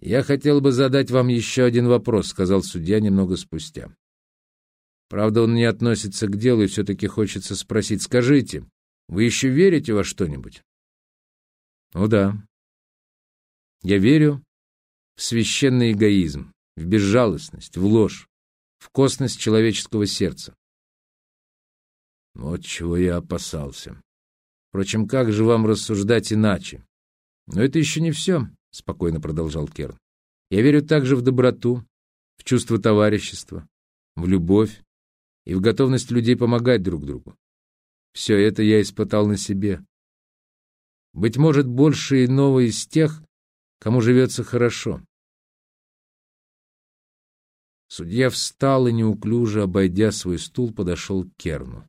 «Я хотел бы задать вам еще один вопрос», — сказал судья немного спустя. Правда, он не относится к делу, и все-таки хочется спросить. «Скажите, вы еще верите во что-нибудь?» «Ну да. Я верю в священный эгоизм, в безжалостность, в ложь, в косность человеческого сердца. Вот чего я опасался. Впрочем, как же вам рассуждать иначе? Но это еще не все, — спокойно продолжал Керн. Я верю также в доброту, в чувство товарищества, в любовь и в готовность людей помогать друг другу. Все это я испытал на себе. Быть может, больше иного из тех, кому живется хорошо. Судья встал и, неуклюже обойдя свой стул, подошел к Керну.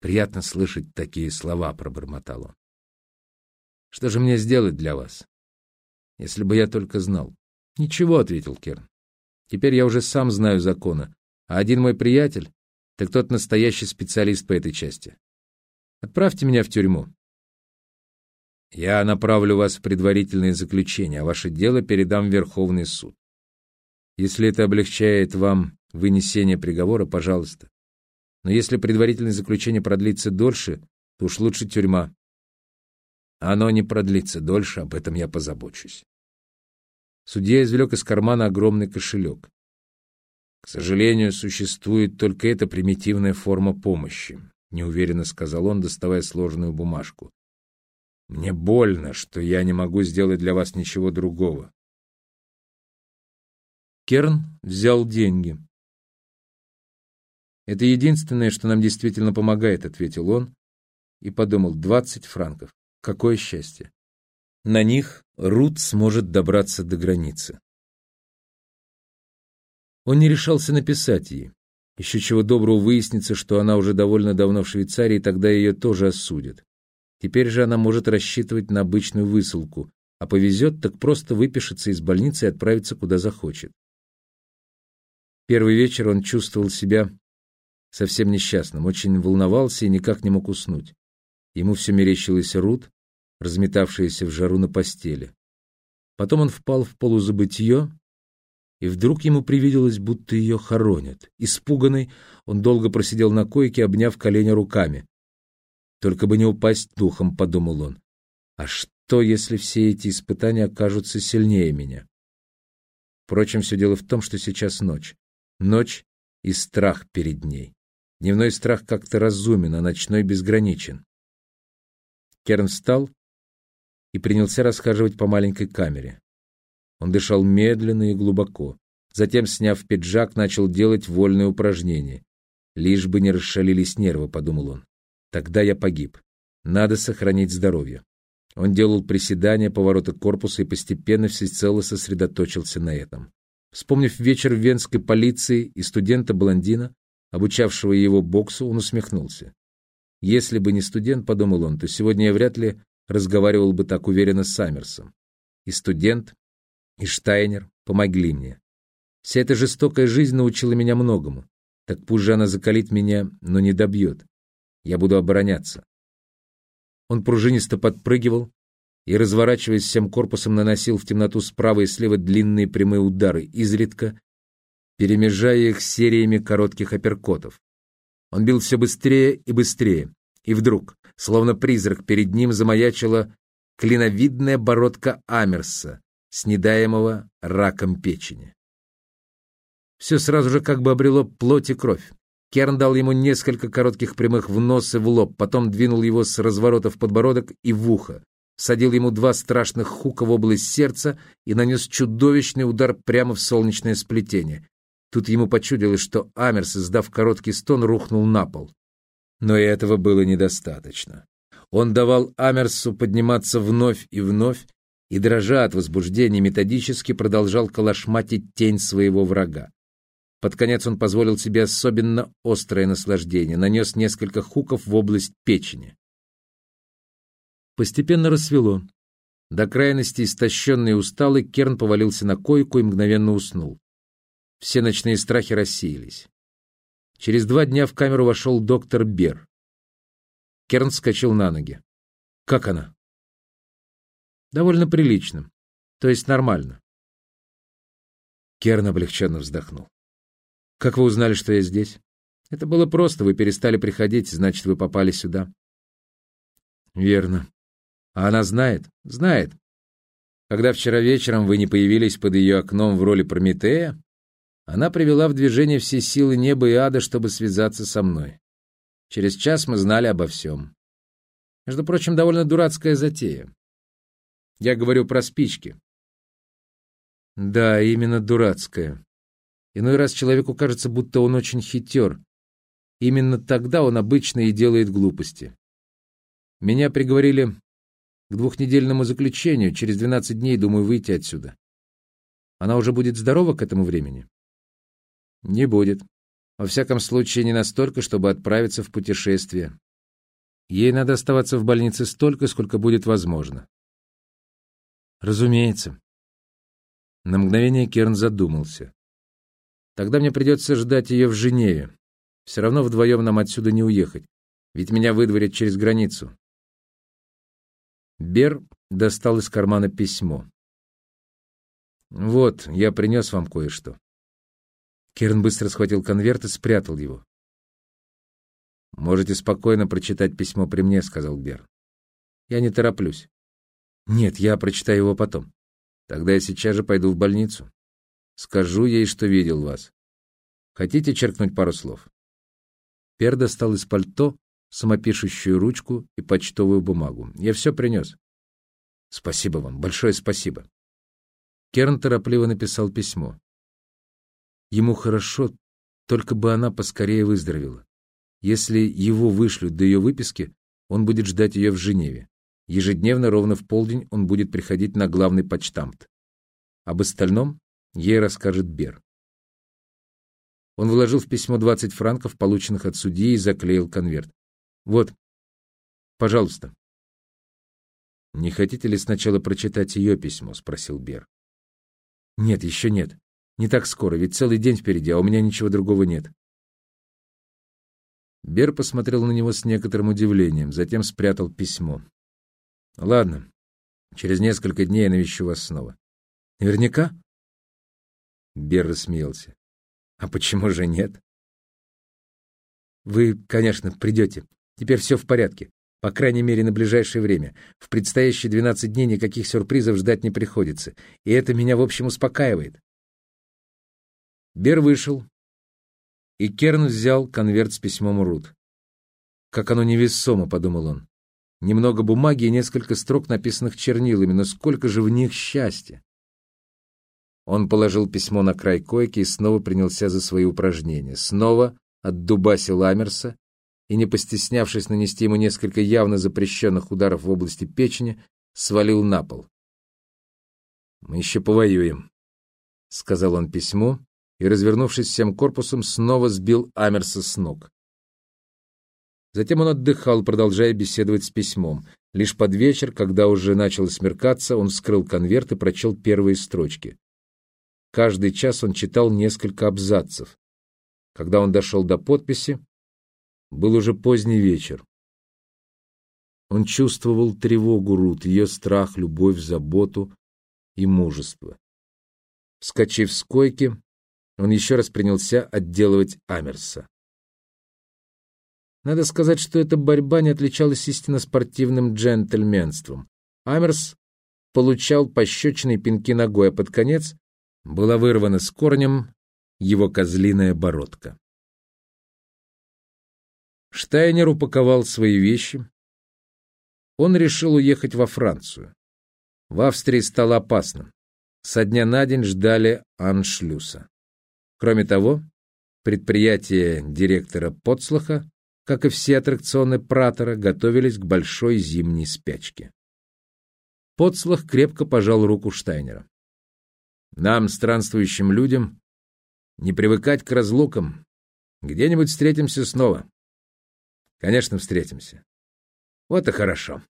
«Приятно слышать такие слова», — пробормотал он. «Что же мне сделать для вас? Если бы я только знал». «Ничего», — ответил Керн. «Теперь я уже сам знаю законы, а один мой приятель, так тот настоящий специалист по этой части. Отправьте меня в тюрьму. Я направлю вас в предварительное заключение, а ваше дело передам в Верховный суд. Если это облегчает вам вынесение приговора, пожалуйста. Но если предварительное заключение продлится дольше, то уж лучше тюрьма. Оно не продлится дольше, об этом я позабочусь. Судья извлек из кармана огромный кошелек. К сожалению, существует только эта примитивная форма помощи, неуверенно сказал он, доставая сложенную бумажку. Мне больно, что я не могу сделать для вас ничего другого. Керн взял деньги. «Это единственное, что нам действительно помогает», — ответил он и подумал, «двадцать франков. Какое счастье! На них Рут сможет добраться до границы». Он не решался написать ей. Еще чего доброго выяснится, что она уже довольно давно в Швейцарии, тогда ее тоже осудят. Теперь же она может рассчитывать на обычную высылку, а повезет, так просто выпишется из больницы и отправится куда захочет. Первый вечер он чувствовал себя совсем несчастным, очень волновался и никак не мог уснуть. Ему все мерещилась Рут, разметавшаяся в жару на постели. Потом он впал в полузабытье, и вдруг ему привиделось, будто ее хоронят. Испуганный, он долго просидел на койке, обняв колени руками. «Только бы не упасть духом», — подумал он. «А что, если все эти испытания окажутся сильнее меня?» Впрочем, все дело в том, что сейчас ночь. Ночь и страх перед ней. Дневной страх как-то разумен, а ночной безграничен. Керн встал и принялся расхаживать по маленькой камере. Он дышал медленно и глубоко. Затем, сняв пиджак, начал делать вольные упражнения. «Лишь бы не расшалились нервы», — подумал он. «Тогда я погиб. Надо сохранить здоровье». Он делал приседания, повороты корпуса и постепенно всецело сосредоточился на этом. Вспомнив вечер в венской полиции и студента-блондина, обучавшего его боксу, он усмехнулся. Если бы не студент, подумал он, то сегодня я вряд ли разговаривал бы так уверенно с Саммерсом. И студент, и Штайнер помогли мне. Вся эта жестокая жизнь научила меня многому. Так пусть же она закалит меня, но не добьет. Я буду обороняться. Он пружинисто подпрыгивал, и, разворачиваясь всем корпусом, наносил в темноту справа и слева длинные прямые удары, изредка перемежая их сериями коротких апперкотов. Он бил все быстрее и быстрее, и вдруг, словно призрак, перед ним замаячила клиновидная бородка Амерса, снедаемого раком печени. Все сразу же как бы обрело плоть и кровь. Керн дал ему несколько коротких прямых в нос и в лоб, потом двинул его с разворота в подбородок и в ухо садил ему два страшных хука в область сердца и нанес чудовищный удар прямо в солнечное сплетение. Тут ему почудилось, что Амерс, издав короткий стон, рухнул на пол. Но и этого было недостаточно. Он давал Амерсу подниматься вновь и вновь, и, дрожа от возбуждения, методически продолжал колошматить тень своего врага. Под конец он позволил себе особенно острое наслаждение, нанес несколько хуков в область печени. Постепенно рассвело. До крайности истощенный и усталый, Керн повалился на койку и мгновенно уснул. Все ночные страхи рассеялись. Через два дня в камеру вошел доктор Бер. Керн вскочил на ноги. «Как она?» «Довольно прилично. То есть нормально. Керн облегченно вздохнул. «Как вы узнали, что я здесь?» «Это было просто. Вы перестали приходить, значит, вы попали сюда». «Верно. А она знает?» «Знает. Когда вчера вечером вы не появились под ее окном в роли Прометея, она привела в движение все силы неба и ада, чтобы связаться со мной. Через час мы знали обо всем. Между прочим, довольно дурацкая затея. Я говорю про спички. Да, именно дурацкая. Иной раз человеку кажется, будто он очень хитер. Именно тогда он обычно и делает глупости. Меня приговорили к двухнедельному заключению. Через 12 дней думаю выйти отсюда. Она уже будет здорова к этому времени? Не будет. Во всяком случае, не настолько, чтобы отправиться в путешествие. Ей надо оставаться в больнице столько, сколько будет возможно. Разумеется. На мгновение Керн задумался. Тогда мне придется ждать ее в Женеве. Все равно вдвоем нам отсюда не уехать, ведь меня выдворят через границу. Бер достал из кармана письмо. «Вот, я принес вам кое-что». Керн быстро схватил конверт и спрятал его. «Можете спокойно прочитать письмо при мне», — сказал Бер. «Я не тороплюсь». «Нет, я прочитаю его потом». Тогда я сейчас же пойду в больницу. Скажу ей, что видел вас. Хотите черкнуть пару слов?» Пер достал из пальто самопишущую ручку и почтовую бумагу. «Я все принес». «Спасибо вам, большое спасибо». Керн торопливо написал письмо. Ему хорошо, только бы она поскорее выздоровела. Если его вышлют до ее выписки, он будет ждать ее в Женеве. Ежедневно ровно в полдень он будет приходить на главный почтамт. Об остальном ей расскажет Бер. Он вложил в письмо 20 франков, полученных от судьи, и заклеил конверт. «Вот, пожалуйста». «Не хотите ли сначала прочитать ее письмо?» — спросил Бер. «Нет, еще нет. Не так скоро, ведь целый день впереди, а у меня ничего другого нет». Бер посмотрел на него с некоторым удивлением, затем спрятал письмо. Ладно, через несколько дней я навещу вас снова. Наверняка? Бер рассмеялся. А почему же нет? Вы, конечно, придете. Теперь все в порядке. По крайней мере, на ближайшее время. В предстоящие 12 дней никаких сюрпризов ждать не приходится. И это меня, в общем, успокаивает. Бер вышел, и Керн взял конверт с письмом Рут. «Как оно невесомо», — подумал он. Немного бумаги и несколько строк, написанных чернилами, но сколько же в них счастья! Он положил письмо на край койки и снова принялся за свои упражнения. Снова отдубасил Амерса и, не постеснявшись нанести ему несколько явно запрещенных ударов в области печени, свалил на пол. «Мы еще повоюем», — сказал он письму и, развернувшись всем корпусом, снова сбил Амерса с ног. Затем он отдыхал, продолжая беседовать с письмом. Лишь под вечер, когда уже начало смеркаться, он вскрыл конверт и прочел первые строчки. Каждый час он читал несколько абзацев. Когда он дошел до подписи, был уже поздний вечер. Он чувствовал тревогу Рут, ее страх, любовь, заботу и мужество. Вскочив с койки, он еще раз принялся отделывать Амерса. Надо сказать, что эта борьба не отличалась истинно спортивным джентльменством. Амерс получал пощечные пинки ногой, а под конец была вырвана с корнем его козлиная бородка. Штайнер упаковал свои вещи. Он решил уехать во Францию. В Австрии стало опасно. Со дня на день ждали аншлюса. Кроме того, предприятие директора Потслаха как и все аттракционы Пратора, готовились к большой зимней спячке. Подслах крепко пожал руку Штайнера. «Нам, странствующим людям, не привыкать к разлукам. Где-нибудь встретимся снова». «Конечно, встретимся». «Вот и хорошо».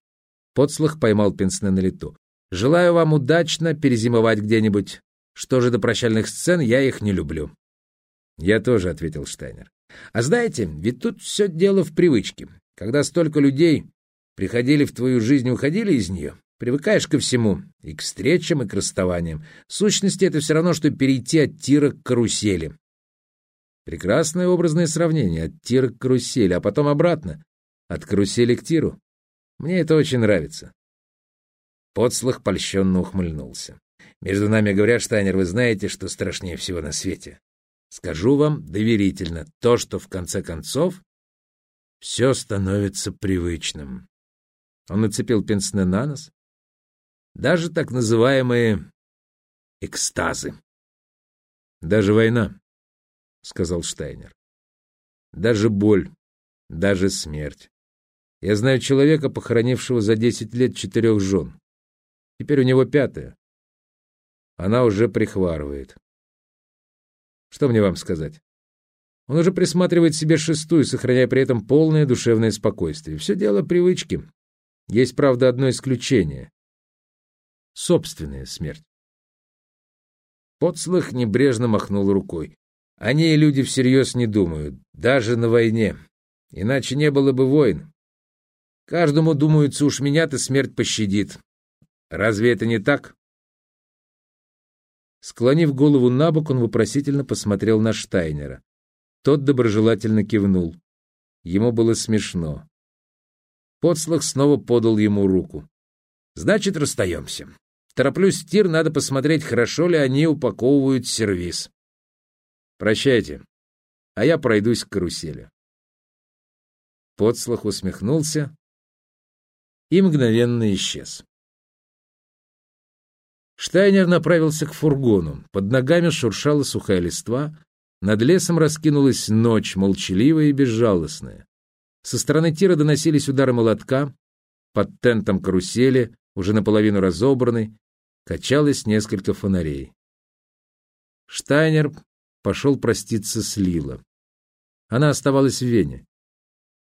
Подслах поймал Пенсне на лету. «Желаю вам удачно перезимовать где-нибудь. Что же до прощальных сцен, я их не люблю». «Я тоже», — ответил Штайнер. А знаете, ведь тут все дело в привычке. Когда столько людей приходили в твою жизнь и уходили из нее, Привыкаешь ко всему, и к встречам, и к расставаниям. В сущности, это все равно, что перейти от тира к карусели. Прекрасное образное сравнение. От тира к карусели, а потом обратно. От карусели к тиру. Мне это очень нравится. Подслах польщенно ухмыльнулся. Между нами говорят, Штайнер, вы знаете, что страшнее всего на свете. Скажу вам доверительно, то, что в конце концов все становится привычным. Он нацепил пенсне на нос. Даже так называемые экстазы. Даже война, — сказал Штайнер. Даже боль, даже смерть. Я знаю человека, похоронившего за десять лет четырех жен. Теперь у него пятая. Она уже прихварывает. Что мне вам сказать? Он уже присматривает себе шестую, сохраняя при этом полное душевное спокойствие. Все дело привычки. Есть, правда, одно исключение. Собственная смерть. Подслых небрежно махнул рукой. Они люди всерьез не думают, даже на войне. Иначе не было бы войн. Каждому думается, уж меня-то смерть пощадит. Разве это не так? Склонив голову на бок, он вопросительно посмотрел на Штайнера. Тот доброжелательно кивнул. Ему было смешно. Подслах снова подал ему руку. «Значит, расстаемся. Тороплюсь в тир, надо посмотреть, хорошо ли они упаковывают сервиз. Прощайте, а я пройдусь к карусели». Подслах усмехнулся и мгновенно исчез. Штайнер направился к фургону. Под ногами шуршала сухая листва, над лесом раскинулась ночь, молчаливая и безжалостная. Со стороны тира доносились удары молотка, под тентом карусели, уже наполовину разобранной, качалось несколько фонарей. Штайнер пошел проститься с Лила. Она оставалась в Вене.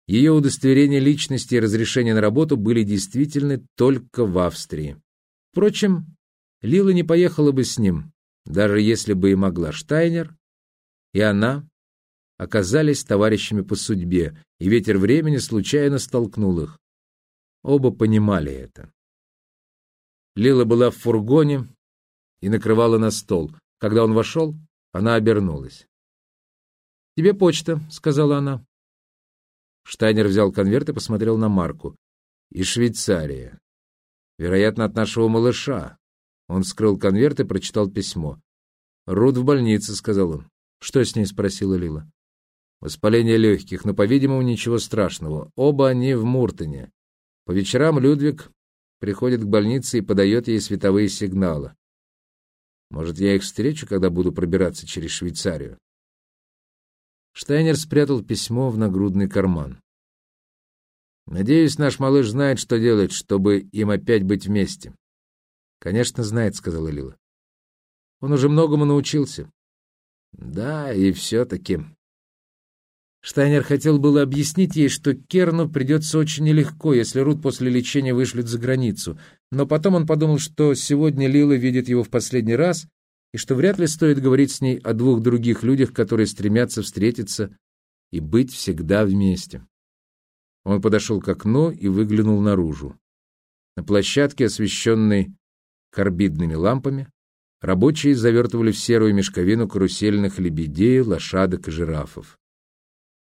Ее удостоверение личности и разрешение на работу были действительны только в Австрии. Впрочем, Лила не поехала бы с ним, даже если бы и могла. Штайнер и она оказались товарищами по судьбе, и ветер времени случайно столкнул их. Оба понимали это. Лила была в фургоне и накрывала на стол. Когда он вошел, она обернулась. «Тебе почта», — сказала она. Штайнер взял конверт и посмотрел на Марку. «Из Швейцарии. Вероятно, от нашего малыша». Он вскрыл конверт и прочитал письмо. «Руд в больнице», — сказал он. «Что с ней?» — спросила Лила. «Воспаление легких, но, по-видимому, ничего страшного. Оба они в Муртоне. По вечерам Людвиг приходит к больнице и подает ей световые сигналы. Может, я их встречу, когда буду пробираться через Швейцарию?» Штайнер спрятал письмо в нагрудный карман. «Надеюсь, наш малыш знает, что делать, чтобы им опять быть вместе». «Конечно, знает», — сказала Лила. «Он уже многому научился. Да, и все-таки... Штайнер хотел было объяснить ей, что Керну придется очень нелегко, если Рут после лечения вышлет за границу, но потом он подумал, что сегодня Лила видит его в последний раз, и что вряд ли стоит говорить с ней о двух других людях, которые стремятся встретиться и быть всегда вместе. Он подошел к окну и выглянул наружу. На площадке, освещенной карбидными лампами, Рабочие завертывали в серую мешковину карусельных лебедей, лошадок и жирафов.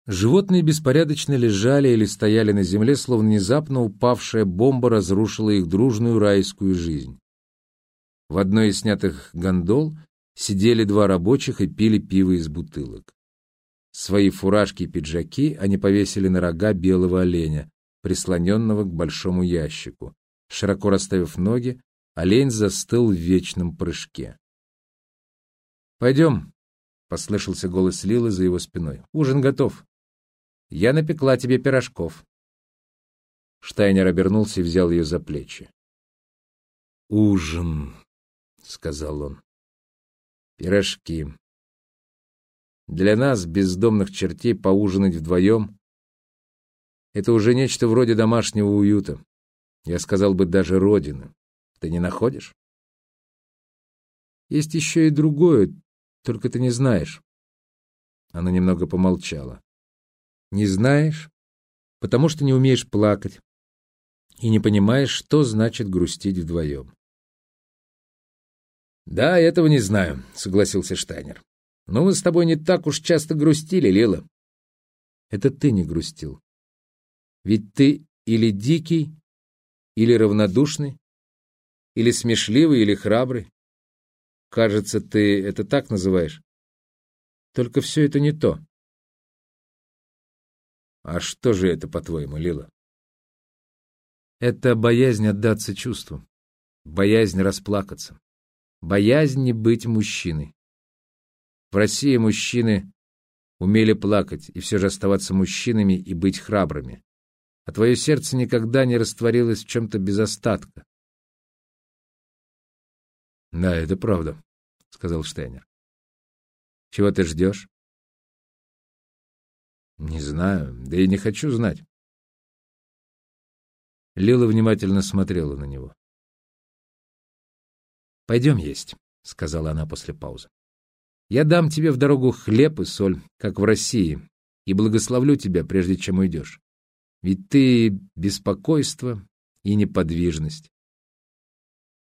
Животные беспорядочно лежали или стояли на земле, словно внезапно упавшая бомба разрушила их дружную райскую жизнь. В одной из снятых гондол сидели два рабочих и пили пиво из бутылок. Свои фуражки и пиджаки они повесили на рога белого оленя, прислоненного к большому ящику. Широко расставив ноги, Олень застыл в вечном прыжке. «Пойдем», — послышался голос Лилы за его спиной. «Ужин готов. Я напекла тебе пирожков». Штайнер обернулся и взял ее за плечи. «Ужин», — сказал он. «Пирожки. Для нас, бездомных чертей, поужинать вдвоем — это уже нечто вроде домашнего уюта. Я сказал бы, даже родины. Ты не находишь? Есть еще и другое, только ты не знаешь. Она немного помолчала. Не знаешь, потому что не умеешь плакать. и не понимаешь, что значит грустить вдвоем. «Да, этого не знаю», — согласился Штайнер. «Но мы с тобой не так уж часто грустили, Лила». «Это ты не грустил. Ведь ты или дикий, или равнодушный, или смешливый, или храбрый. Кажется, ты это так называешь. Только все это не то. А что же это, по-твоему, Лила? Это боязнь отдаться чувству, боязнь расплакаться, боязнь не быть мужчиной. В России мужчины умели плакать и все же оставаться мужчинами и быть храбрыми. А твое сердце никогда не растворилось в чем-то без остатка. Да, это правда, сказал Штейнер. Чего ты ждешь? Не знаю, да и не хочу знать. Лила внимательно смотрела на него. «Пойдем есть», — сказала она после паузы. «Я дам тебе в дорогу хлеб и соль, как в России, и благословлю тебя, прежде чем уйдешь. Ведь ты беспокойство и неподвижность.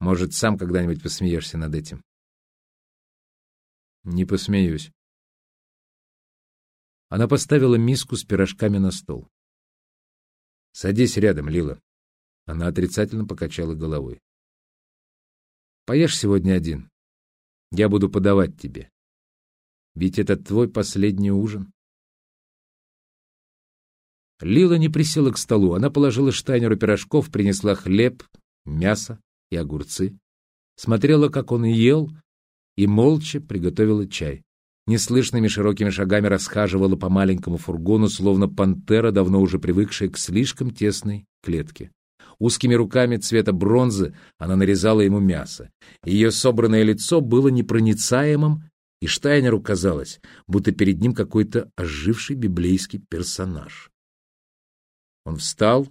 Может, сам когда-нибудь посмеешься над этим?» «Не посмеюсь», она поставила миску с пирожками на стол. «Садись рядом, Лила». Она отрицательно покачала головой. «Поешь сегодня один. Я буду подавать тебе. Ведь это твой последний ужин». Лила не присела к столу. Она положила Штайнеру пирожков, принесла хлеб, мясо и огурцы. Смотрела, как он ел, и молча приготовила чай неслышными широкими шагами расхаживала по маленькому фургону, словно пантера, давно уже привыкшая к слишком тесной клетке. Узкими руками цвета бронзы она нарезала ему мясо. Ее собранное лицо было непроницаемым, и Штайнеру казалось, будто перед ним какой-то оживший библейский персонаж. Он встал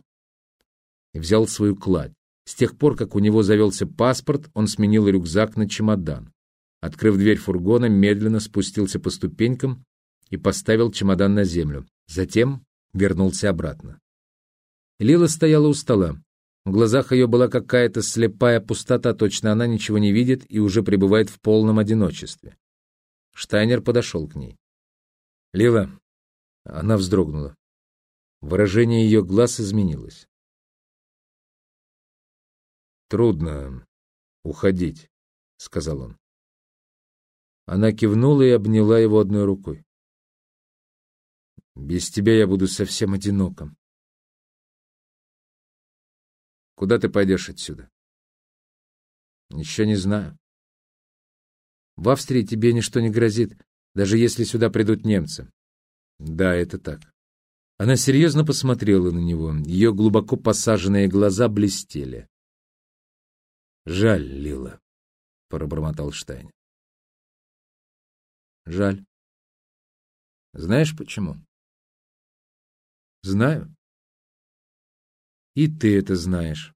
и взял свою кладь. С тех пор, как у него завелся паспорт, он сменил рюкзак на чемодан. Открыв дверь фургона, медленно спустился по ступенькам и поставил чемодан на землю. Затем вернулся обратно. Лила стояла у стола. В глазах ее была какая-то слепая пустота, точно она ничего не видит и уже пребывает в полном одиночестве. Штайнер подошел к ней. «Лила!» Она вздрогнула. Выражение ее глаз изменилось. «Трудно уходить», — сказал он. Она кивнула и обняла его одной рукой. «Без тебя я буду совсем одиноком. Куда ты пойдешь отсюда?» «Еще не знаю. В Австрии тебе ничто не грозит, даже если сюда придут немцы». «Да, это так». Она серьезно посмотрела на него, ее глубоко посаженные глаза блестели. «Жаль, Лила», — пробормотал Штайн. Жаль. Знаешь почему? Знаю. И ты это знаешь.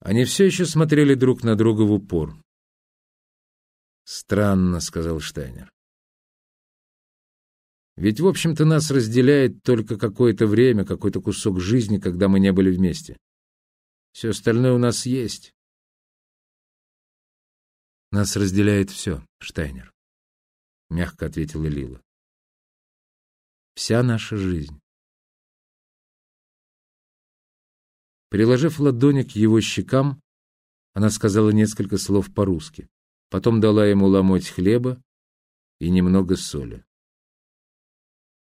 Они все еще смотрели друг на друга в упор. «Странно», — сказал Штайнер. «Ведь, в общем-то, нас разделяет только какое-то время, какой-то кусок жизни, когда мы не были вместе. Все остальное у нас есть. Нас разделяет все, Штайнер, — мягко ответила Лила. Вся наша жизнь. Приложив ладони к его щекам, она сказала несколько слов по-русски. Потом дала ему ломоть хлеба и немного соли.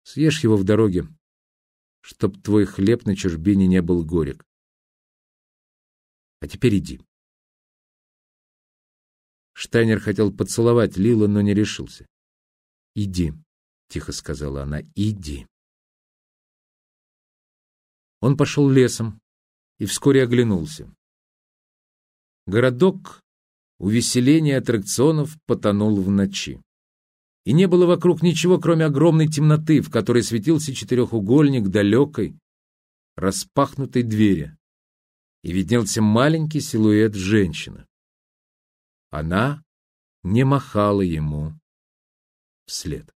Съешь его в дороге, чтоб твой хлеб на чужбине не был горек. А теперь иди. Штайнер хотел поцеловать Лилу, но не решился. «Иди», — тихо сказала она, — «иди». Он пошел лесом и вскоре оглянулся. Городок увеселения аттракционов потонул в ночи. И не было вокруг ничего, кроме огромной темноты, в которой светился четырехугольник далекой, распахнутой двери, и виднелся маленький силуэт женщины. Она не махала ему вслед.